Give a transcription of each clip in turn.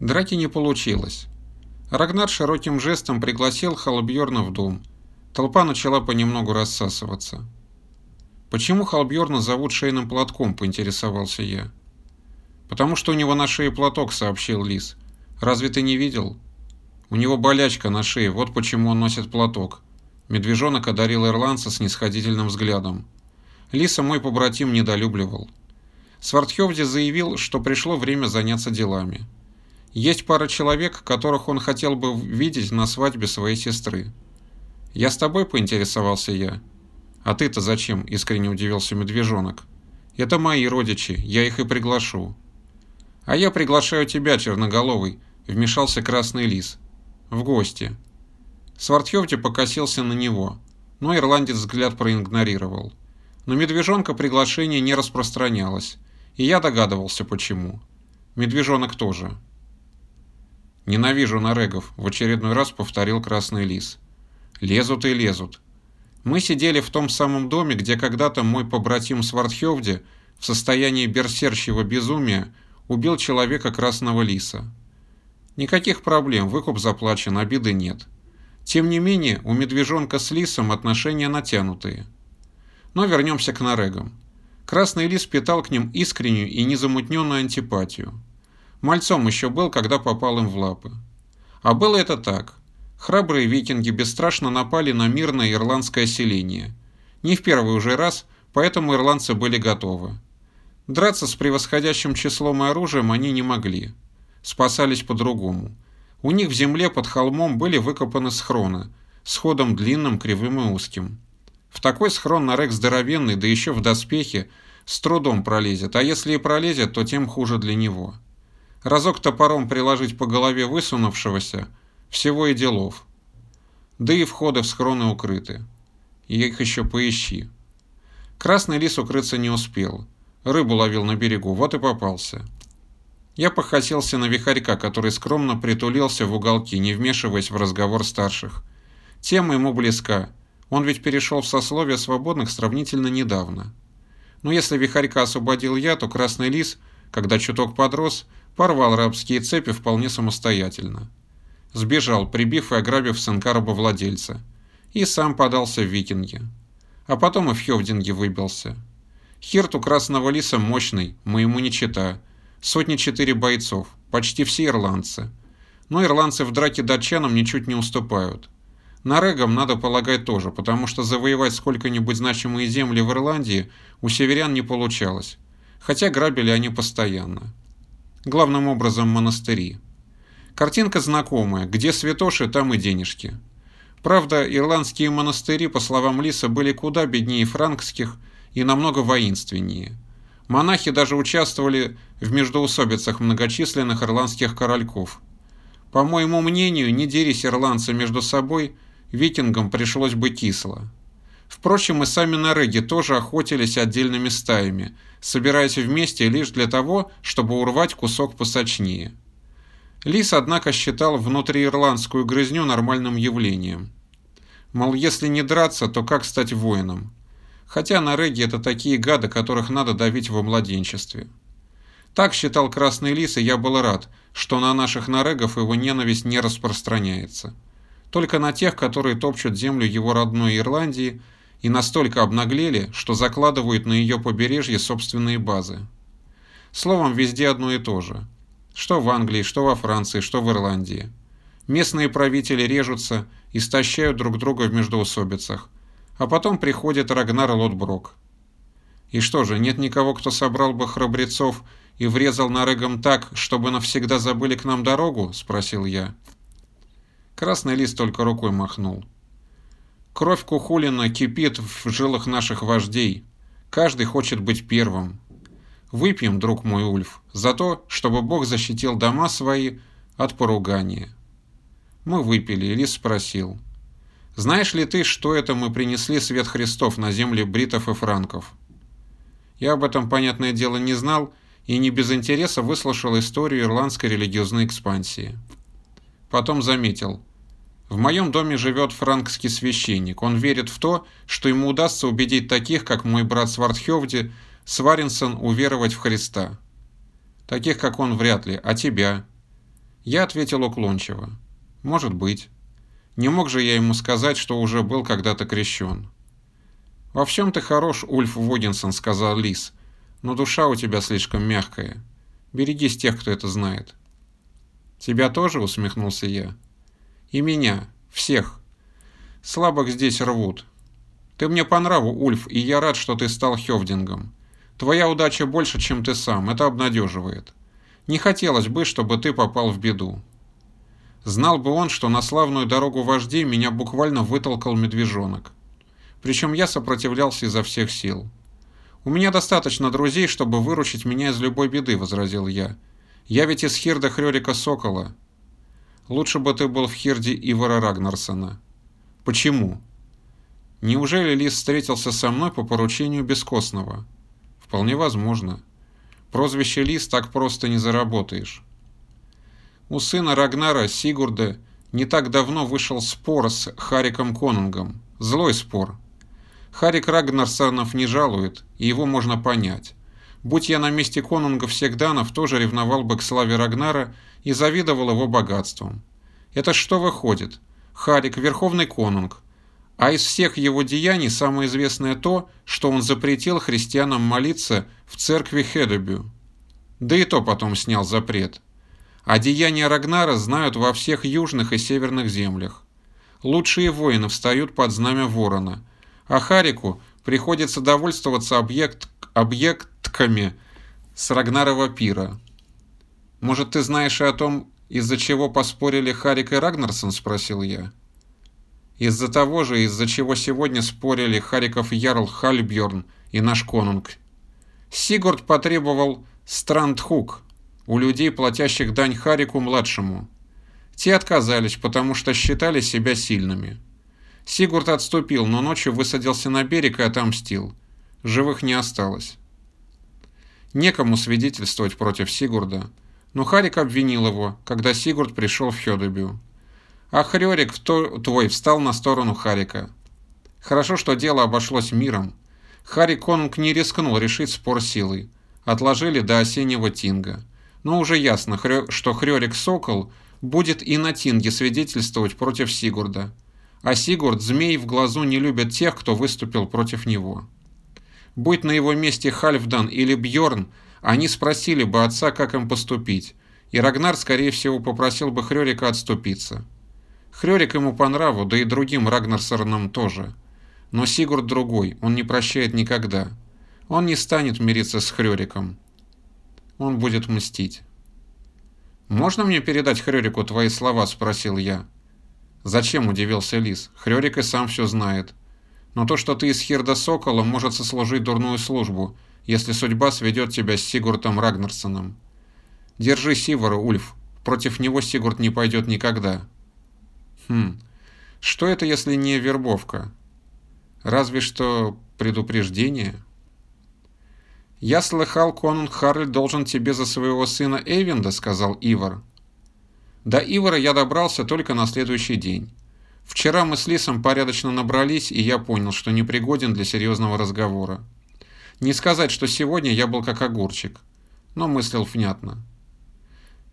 Драки не получилось. Рагнар широким жестом пригласил Халбьорна в дом. Толпа начала понемногу рассасываться. «Почему Халбьорна зовут шейным платком?» – поинтересовался я. «Потому что у него на шее платок», – сообщил Лис. «Разве ты не видел?» «У него болячка на шее, вот почему он носит платок». Медвежонок одарил ирландца с нисходительным взглядом. Лиса мой побратим недолюбливал. Свардхевди заявил, что пришло время заняться делами. Есть пара человек, которых он хотел бы видеть на свадьбе своей сестры. «Я с тобой?» – поинтересовался я. «А ты-то зачем?» – искренне удивился медвежонок. «Это мои родичи, я их и приглашу». «А я приглашаю тебя, черноголовый», – вмешался красный лис. «В гости». Свардхевди покосился на него, но ирландец взгляд проигнорировал. Но медвежонка приглашение не распространялось, и я догадывался, почему. Медвежонок тоже. «Ненавижу нарегов», — в очередной раз повторил Красный Лис. «Лезут и лезут. Мы сидели в том самом доме, где когда-то мой побратим Свардхевде в состоянии берсерчьего безумия убил человека Красного Лиса. Никаких проблем, выкуп заплачен, обиды нет. Тем не менее, у медвежонка с лисом отношения натянутые. Но вернемся к нарегам. Красный лис питал к ним искреннюю и незамутненную антипатию. Мальцом еще был, когда попал им в лапы. А было это так. Храбрые викинги бесстрашно напали на мирное ирландское селение. Не в первый уже раз, поэтому ирландцы были готовы. Драться с превосходящим числом и оружием они не могли. Спасались по-другому. У них в земле под холмом были выкопаны схроны, с ходом длинным, кривым и узким. В такой схрон Нарек здоровенный, да еще в доспехе, с трудом пролезет, а если и пролезет, то тем хуже для него. Разок топором приложить по голове высунувшегося – всего и делов. Да и входы в схроны укрыты. И их еще поищи. Красный лис укрыться не успел. Рыбу ловил на берегу, вот и попался. Я похотелся на вихарька, который скромно притулился в уголке, не вмешиваясь в разговор старших. Тема ему близка. Он ведь перешел в сословие свободных сравнительно недавно. Но если вихарька освободил я, то красный лис, когда чуток подрос – порвал рабские цепи вполне самостоятельно. Сбежал, прибив и ограбив сынка рабовладельца. И сам подался в викинги. А потом и в Хевдинге выбился. Хирт у Красного Лиса мощный, моему не чита. Сотни четыре бойцов, почти все ирландцы. Но ирландцы в драке датчанам ничуть не уступают. Нарегам надо полагать тоже, потому что завоевать сколько-нибудь значимые земли в Ирландии у северян не получалось, хотя грабили они постоянно главным образом монастыри. Картинка знакомая, где святоши, там и денежки. Правда, ирландские монастыри, по словам Лиса, были куда беднее франкских и намного воинственнее. Монахи даже участвовали в междоусобицах многочисленных ирландских корольков. По моему мнению, не дерись ирландцы между собой, викингам пришлось бы кисло. Впрочем, и сами нареги тоже охотились отдельными стаями, собираясь вместе лишь для того, чтобы урвать кусок посочнее. Лис, однако, считал внутриирландскую грызню нормальным явлением. Мол, если не драться, то как стать воином? Хотя нареги это такие гады, которых надо давить во младенчестве. Так считал Красный Лис, и я был рад, что на наших нарегов его ненависть не распространяется. Только на тех, которые топчут землю его родной Ирландии – и настолько обнаглели, что закладывают на ее побережье собственные базы. Словом, везде одно и то же. Что в Англии, что во Франции, что в Ирландии. Местные правители режутся, истощают друг друга в междоусобицах. А потом приходит Рагнар Лотброк. И что же, нет никого, кто собрал бы храбрецов и врезал нарыгом так, чтобы навсегда забыли к нам дорогу? Спросил я. Красный лист только рукой махнул. Кровь Кухулина кипит в жилах наших вождей. Каждый хочет быть первым. Выпьем, друг мой Ульф, за то, чтобы Бог защитил дома свои от поругания. Мы выпили, и Лис спросил. Знаешь ли ты, что это мы принесли свет Христов на земле бритов и франков? Я об этом, понятное дело, не знал и не без интереса выслушал историю ирландской религиозной экспансии. Потом заметил – в моем доме живет франкский священник. Он верит в то, что ему удастся убедить таких, как мой брат Свардхевди, Сваринсон, уверовать в Христа. Таких, как он, вряд ли. А тебя? Я ответил уклончиво. Может быть. Не мог же я ему сказать, что уже был когда-то крещен. «Во всем ты хорош, Ульф Вогинсон», — сказал Лис, — «но душа у тебя слишком мягкая. Берегись тех, кто это знает». «Тебя тоже?» — усмехнулся я. «И меня. Всех. Слабых здесь рвут. Ты мне по нраву, Ульф, и я рад, что ты стал Хевдингом. Твоя удача больше, чем ты сам, это обнадеживает. Не хотелось бы, чтобы ты попал в беду. Знал бы он, что на славную дорогу вождей меня буквально вытолкал медвежонок. Причем я сопротивлялся изо всех сил. «У меня достаточно друзей, чтобы выручить меня из любой беды», — возразил я. «Я ведь из Хирда Хрёрика Сокола». «Лучше бы ты был в Хирде Ивара Рагнарсона». «Почему?» «Неужели Лис встретился со мной по поручению Бескостного?» «Вполне возможно. Прозвище Лис так просто не заработаешь». У сына Рагнара Сигурда не так давно вышел спор с Хариком Конунгом. Злой спор. Харик Рагнарсонов не жалует, и его можно понять. Будь я на месте конунга Всегданов, тоже ревновал бы к славе Рагнара и завидовал его богатствам. Это что выходит? Харик – верховный конунг. А из всех его деяний самое известное то, что он запретил христианам молиться в церкви Хедебю. Да и то потом снял запрет. А деяния Рагнара знают во всех южных и северных землях. Лучшие воины встают под знамя ворона, а Харику приходится довольствоваться объект, объектками с Рагнарова пира. «Может, ты знаешь и о том, из-за чего поспорили Харик и Рагнарсон?» – спросил я. «Из-за того же, из-за чего сегодня спорили Хариков Ярл Хальбьорн и наш конунг. Сигурд потребовал Страндхук, у людей, платящих дань Харику-младшему. Те отказались, потому что считали себя сильными. Сигурд отступил, но ночью высадился на берег и отомстил. Живых не осталось. Некому свидетельствовать против Сигурда, но Харик обвинил его, когда Сигурд пришел в Хёдебю. А Хрёрик твой встал на сторону Харика. Хорошо, что дело обошлось миром. Харик Конунг не рискнул решить спор силой. Отложили до осеннего тинга но уже ясно, что Хрёрик Сокол будет и на Тинге свидетельствовать против Сигурда. А Сигурд, змей в глазу, не любит тех, кто выступил против него. Будь на его месте Хальфдан или Бьорн, они спросили бы отца, как им поступить, и Рагнар, скорее всего, попросил бы Хрёрика отступиться. Хрёрик ему по нраву, да и другим Рагнарсорнам тоже. Но Сигурд другой, он не прощает никогда. Он не станет мириться с Хрёриком он будет мстить. «Можно мне передать Хрёрику твои слова?» – спросил я. «Зачем?» – удивился Лис. «Хрёрик и сам все знает. Но то, что ты из Хирда Сокола, может сослужить дурную службу, если судьба сведет тебя с Сигуртом Рагнарсоном. Держи Сивора, Ульф. Против него Сигурд не пойдет никогда». «Хм, что это, если не вербовка? Разве что предупреждение?» «Я слыхал, конунг Харль должен тебе за своего сына Эйвинда», — сказал Ивар. До Ивара я добрался только на следующий день. Вчера мы с Лисом порядочно набрались, и я понял, что не пригоден для серьезного разговора. Не сказать, что сегодня я был как огурчик, но мыслил внятно.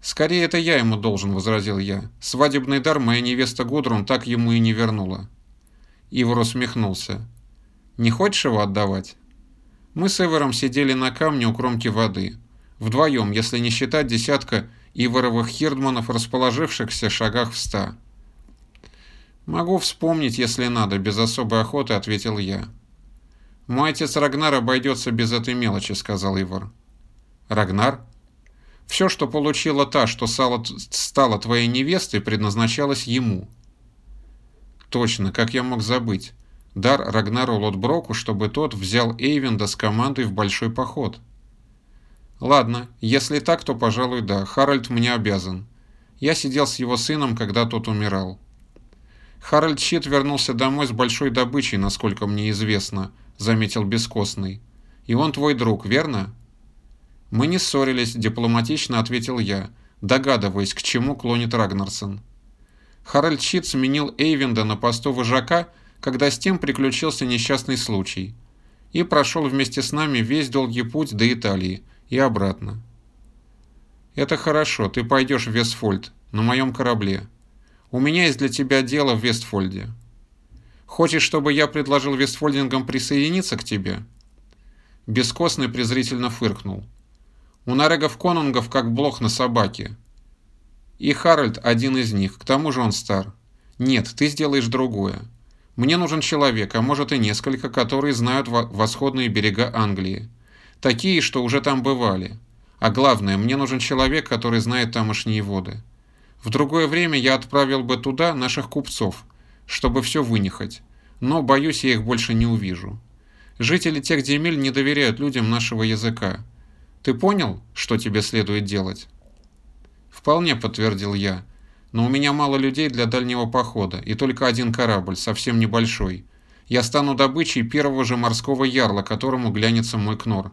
«Скорее это я ему должен», — возразил я. «Свадебный дар моя невеста Гудрун так ему и не вернула». Ивар усмехнулся. «Не хочешь его отдавать?» Мы с Эвером сидели на камне у кромки воды. Вдвоем, если не считать десятка Иворовых хирдманов, расположившихся в шагах в ста. «Могу вспомнить, если надо», — без особой охоты ответил я. «Мой отец Рагнар обойдется без этой мелочи», — сказал Ивар. «Рагнар?» «Все, что получила та, что стала твоей невестой, предназначалось ему». «Точно, как я мог забыть? дар Рагнару Лотброку, чтобы тот взял Эйвенда с командой в большой поход. Ладно, если так, то, пожалуй, да, Харальд мне обязан. Я сидел с его сыном, когда тот умирал. Харальд Щит вернулся домой с большой добычей, насколько мне известно, заметил Бескостный. И он твой друг, верно? Мы не ссорились, дипломатично ответил я, догадываясь, к чему клонит Рагнарсон. Харальд Щит сменил Эйвенда на посту вожака когда с тем приключился несчастный случай, и прошел вместе с нами весь долгий путь до Италии и обратно. «Это хорошо, ты пойдешь в Весфольд, на моем корабле. У меня есть для тебя дело в Вестфольде. Хочешь, чтобы я предложил Вестфольдингам присоединиться к тебе?» Бескостный презрительно фыркнул. «У нарегов конунгов как блох на собаке. И Харальд один из них, к тому же он стар. Нет, ты сделаешь другое. Мне нужен человек, а может и несколько, которые знают восходные берега Англии. Такие, что уже там бывали. А главное, мне нужен человек, который знает тамошние воды. В другое время я отправил бы туда наших купцов, чтобы все вынюхать. Но, боюсь, я их больше не увижу. Жители тех земель не доверяют людям нашего языка. Ты понял, что тебе следует делать? Вполне подтвердил я. Но у меня мало людей для дальнего похода, и только один корабль, совсем небольшой. Я стану добычей первого же морского ярла, которому глянется мой кнор.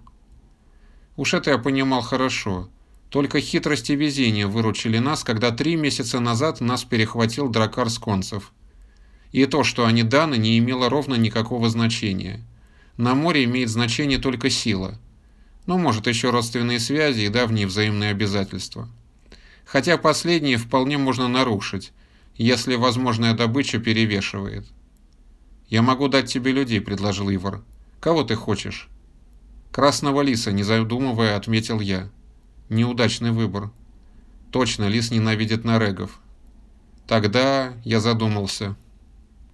Уж это я понимал хорошо. Только хитрость и везение выручили нас, когда три месяца назад нас перехватил дракар сконцев. И то, что они даны, не имело ровно никакого значения. На море имеет значение только сила. Ну, может, еще родственные связи и давние взаимные обязательства хотя последние вполне можно нарушить, если возможная добыча перевешивает. «Я могу дать тебе людей», — предложил Ивар. «Кого ты хочешь?» «Красного лиса», — не задумывая, отметил я. «Неудачный выбор». «Точно, лис ненавидит нарегов». «Тогда...» — я задумался.